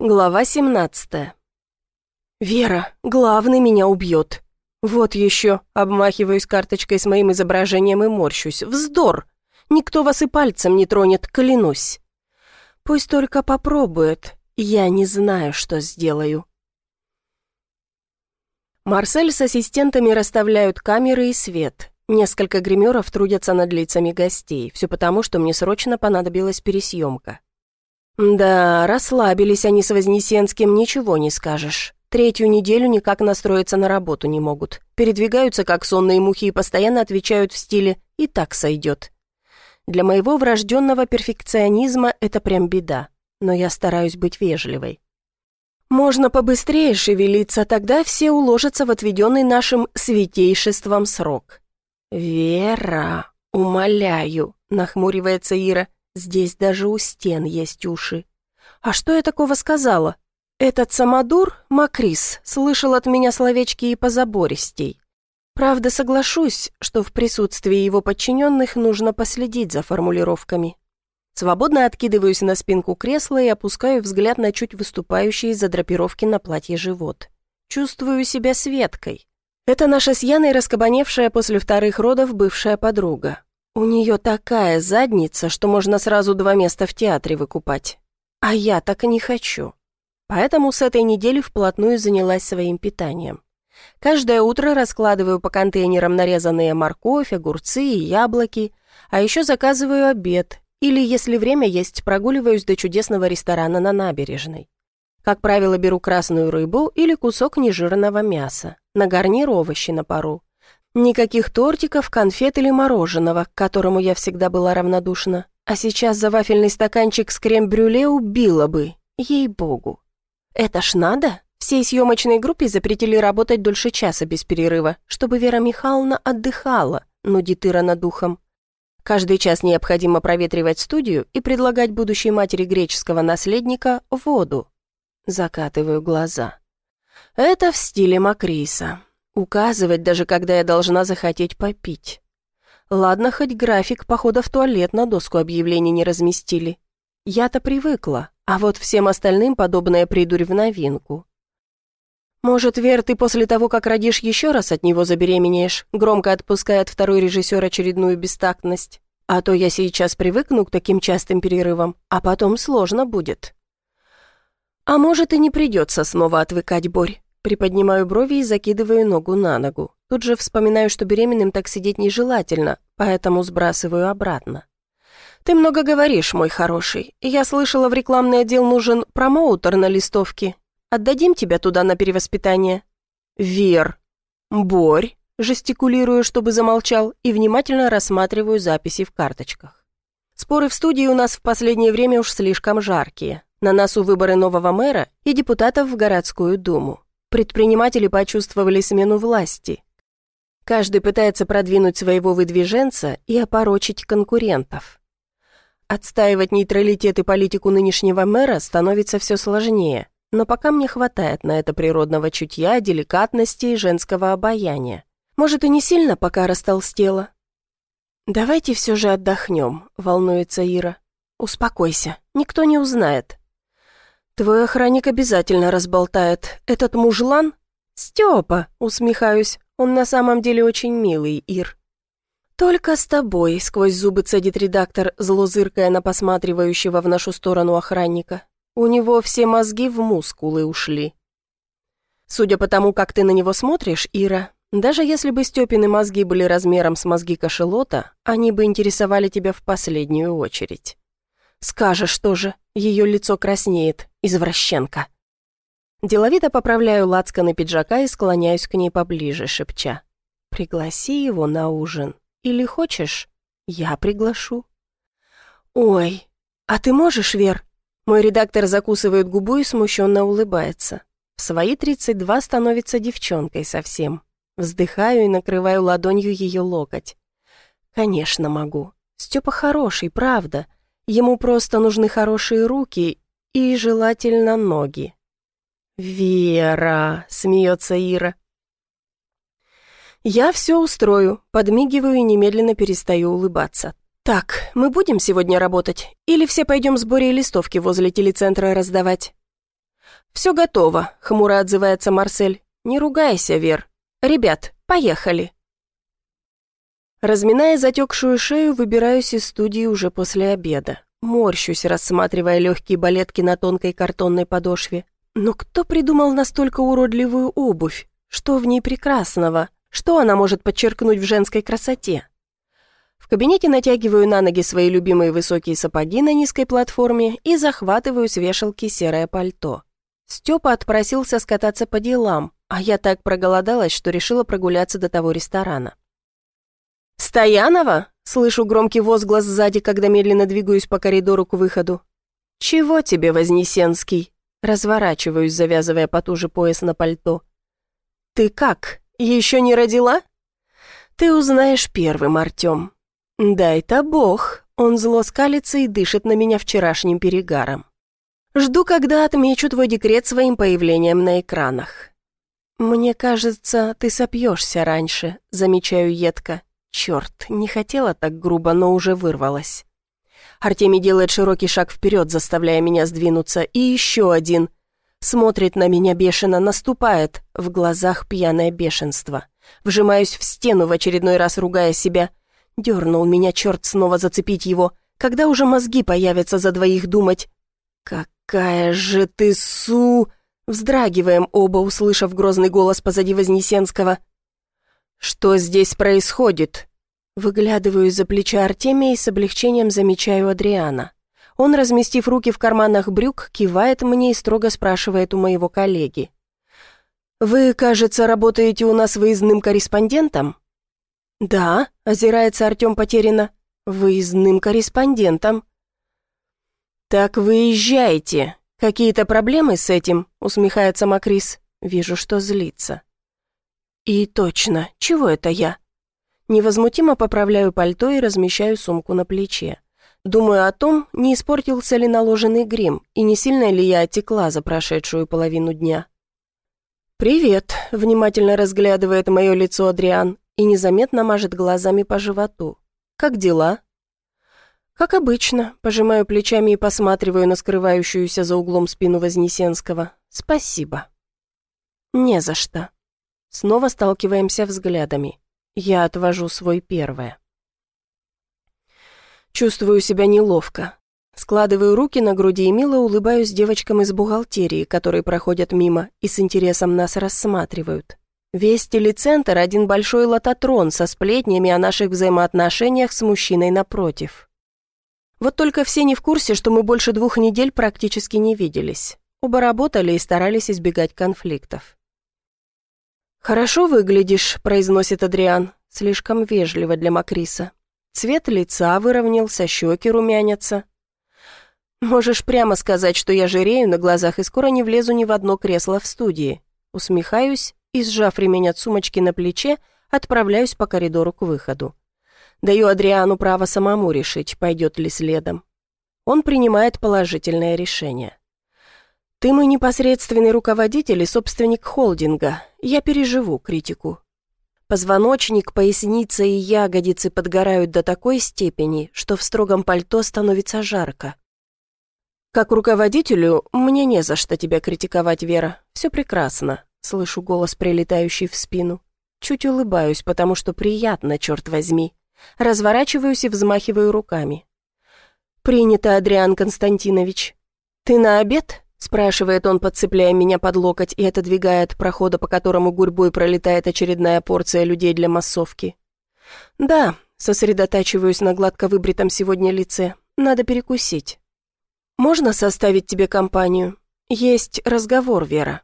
Глава 17 «Вера, главный меня убьет. Вот еще, обмахиваюсь карточкой с моим изображением и морщусь. Вздор! Никто вас и пальцем не тронет, клянусь. Пусть только попробует. Я не знаю, что сделаю». Марсель с ассистентами расставляют камеры и свет. Несколько гримеров трудятся над лицами гостей. Все потому, что мне срочно понадобилась пересъемка. Да, расслабились они с Вознесенским, ничего не скажешь. Третью неделю никак настроиться на работу не могут. Передвигаются, как сонные мухи, и постоянно отвечают в стиле «и так сойдет». Для моего врожденного перфекционизма это прям беда, но я стараюсь быть вежливой. Можно побыстрее шевелиться, тогда все уложатся в отведенный нашим святейшеством срок. «Вера, умоляю», — нахмуривается Ира, — Здесь даже у стен есть уши. А что я такого сказала? Этот самодур, Макрис, слышал от меня словечки и позабористей. Правда, соглашусь, что в присутствии его подчиненных нужно последить за формулировками. Свободно откидываюсь на спинку кресла и опускаю взгляд на чуть выступающий из-за драпировки на платье живот. Чувствую себя Светкой. Это наша с Яной раскабаневшая после вторых родов бывшая подруга. У нее такая задница, что можно сразу два места в театре выкупать. А я так и не хочу. Поэтому с этой недели вплотную занялась своим питанием. Каждое утро раскладываю по контейнерам нарезанные морковь, огурцы и яблоки, а еще заказываю обед, или, если время есть, прогуливаюсь до чудесного ресторана на набережной. Как правило, беру красную рыбу или кусок нежирного мяса, на гарнир овощи на пару. Никаких тортиков, конфет или мороженого, к которому я всегда была равнодушна. А сейчас за вафельный стаканчик с крем-брюле убила бы. Ей-богу. Это ж надо? Всей съемочной группе запретили работать дольше часа без перерыва, чтобы Вера Михайловна отдыхала, нудит Ира над духом. Каждый час необходимо проветривать студию и предлагать будущей матери греческого наследника воду. Закатываю глаза. Это в стиле Макриса. Указывать, даже когда я должна захотеть попить. Ладно, хоть график похода в туалет на доску объявлений не разместили. Я-то привыкла, а вот всем остальным подобное придурь в новинку. «Может, Вер, ты после того, как родишь, еще раз от него забеременеешь?» Громко отпускает второй режиссер очередную бестактность. «А то я сейчас привыкну к таким частым перерывам, а потом сложно будет». «А может, и не придется снова отвыкать, Борь. Приподнимаю брови и закидываю ногу на ногу. Тут же вспоминаю, что беременным так сидеть нежелательно, поэтому сбрасываю обратно. «Ты много говоришь, мой хороший. Я слышала, в рекламный отдел нужен промоутер на листовке. Отдадим тебя туда на перевоспитание?» «Вер». «Борь», жестикулирую, чтобы замолчал, и внимательно рассматриваю записи в карточках. Споры в студии у нас в последнее время уж слишком жаркие. На носу выборы нового мэра и депутатов в городскую думу. Предприниматели почувствовали смену власти. Каждый пытается продвинуть своего выдвиженца и опорочить конкурентов. Отстаивать нейтралитет и политику нынешнего мэра становится все сложнее, но пока мне хватает на это природного чутья, деликатности и женского обаяния. Может, и не сильно пока растолстела. «Давайте все же отдохнем», — волнуется Ира. «Успокойся, никто не узнает. «Твой охранник обязательно разболтает. Этот мужлан?» «Степа», — усмехаюсь. «Он на самом деле очень милый, Ир». «Только с тобой», — сквозь зубы цедит редактор, злозыркая на посматривающего в нашу сторону охранника. «У него все мозги в мускулы ушли». «Судя по тому, как ты на него смотришь, Ира, даже если бы Степины мозги были размером с мозги кошелота, они бы интересовали тебя в последнюю очередь». «Скажешь тоже». Ее лицо краснеет. Извращенка. Деловито поправляю лацканы пиджака и склоняюсь к ней поближе, шепча. «Пригласи его на ужин. Или хочешь, я приглашу». «Ой, а ты можешь, Вер?» Мой редактор закусывает губу и смущенно улыбается. В свои 32 становится девчонкой совсем. Вздыхаю и накрываю ладонью ее локоть. «Конечно могу. Степа хороший, правда. Ему просто нужны хорошие руки и, желательно, ноги. «Вера!» — смеется Ира. Я все устрою, подмигиваю и немедленно перестаю улыбаться. «Так, мы будем сегодня работать? Или все пойдем с Борей листовки возле телецентра раздавать?» «Все готово», — хмуро отзывается Марсель. «Не ругайся, Вер. Ребят, поехали». Разминая затекшую шею, выбираюсь из студии уже после обеда. Морщусь, рассматривая легкие балетки на тонкой картонной подошве. Но кто придумал настолько уродливую обувь? Что в ней прекрасного? Что она может подчеркнуть в женской красоте? В кабинете натягиваю на ноги свои любимые высокие сапоги на низкой платформе и захватываю с вешалки серое пальто. Степа отпросился скататься по делам, а я так проголодалась, что решила прогуляться до того ресторана. «Стоянова?» — слышу громкий возглас сзади, когда медленно двигаюсь по коридору к выходу. «Чего тебе, Вознесенский?» Разворачиваюсь, завязывая потуже пояс на пальто. «Ты как, еще не родила?» «Ты узнаешь первым, Артем». «Дай-то бог!» Он зло скалится и дышит на меня вчерашним перегаром. «Жду, когда отмечу твой декрет своим появлением на экранах». «Мне кажется, ты сопьешься раньше», — замечаю едко. Черт, не хотела так грубо, но уже вырвалась. Артемий делает широкий шаг вперед, заставляя меня сдвинуться, и еще один. Смотрит на меня бешено, наступает, в глазах пьяное бешенство. Вжимаюсь в стену, в очередной раз ругая себя. Дернул меня черт снова зацепить его. Когда уже мозги появятся за двоих думать? «Какая же ты су...» Вздрагиваем оба, услышав грозный голос позади Вознесенского. «Что здесь происходит?» Выглядываю из-за плеча Артемия и с облегчением замечаю Адриана. Он, разместив руки в карманах брюк, кивает мне и строго спрашивает у моего коллеги. «Вы, кажется, работаете у нас выездным корреспондентом?» «Да», — озирается Артем потерянно, — «выездным корреспондентом». «Так выезжайте. Какие-то проблемы с этим?» — усмехается Макрис. Вижу, что злится. И точно, чего это я? Невозмутимо поправляю пальто и размещаю сумку на плече. Думаю о том, не испортился ли наложенный грим и не сильно ли я отекла за прошедшую половину дня. «Привет», — внимательно разглядывает мое лицо Адриан и незаметно мажет глазами по животу. «Как дела?» «Как обычно», — пожимаю плечами и посматриваю на скрывающуюся за углом спину Вознесенского. «Спасибо». «Не за что». Снова сталкиваемся взглядами. Я отвожу свой первое. Чувствую себя неловко. Складываю руки на груди и мило улыбаюсь девочкам из бухгалтерии, которые проходят мимо и с интересом нас рассматривают. Весь телецентр – один большой лототрон со сплетнями о наших взаимоотношениях с мужчиной напротив. Вот только все не в курсе, что мы больше двух недель практически не виделись. Оба работали и старались избегать конфликтов. «Хорошо выглядишь», — произносит Адриан, слишком вежливо для Макриса. Цвет лица выровнялся, щеки румянятся. «Можешь прямо сказать, что я жирею на глазах и скоро не влезу ни в одно кресло в студии». Усмехаюсь и, сжав ремень от сумочки на плече, отправляюсь по коридору к выходу. Даю Адриану право самому решить, пойдет ли следом. Он принимает положительное решение. «Ты мой непосредственный руководитель и собственник холдинга. Я переживу критику». Позвоночник, поясница и ягодицы подгорают до такой степени, что в строгом пальто становится жарко. «Как руководителю, мне не за что тебя критиковать, Вера. Все прекрасно», — слышу голос, прилетающий в спину. Чуть улыбаюсь, потому что приятно, черт возьми. Разворачиваюсь и взмахиваю руками. «Принято, Адриан Константинович. Ты на обед?» Спрашивает он, подцепляя меня под локоть и отодвигая от прохода, по которому гурьбой пролетает очередная порция людей для массовки. «Да», сосредотачиваюсь на гладко выбритом сегодня лице, надо перекусить. «Можно составить тебе компанию? Есть разговор, Вера».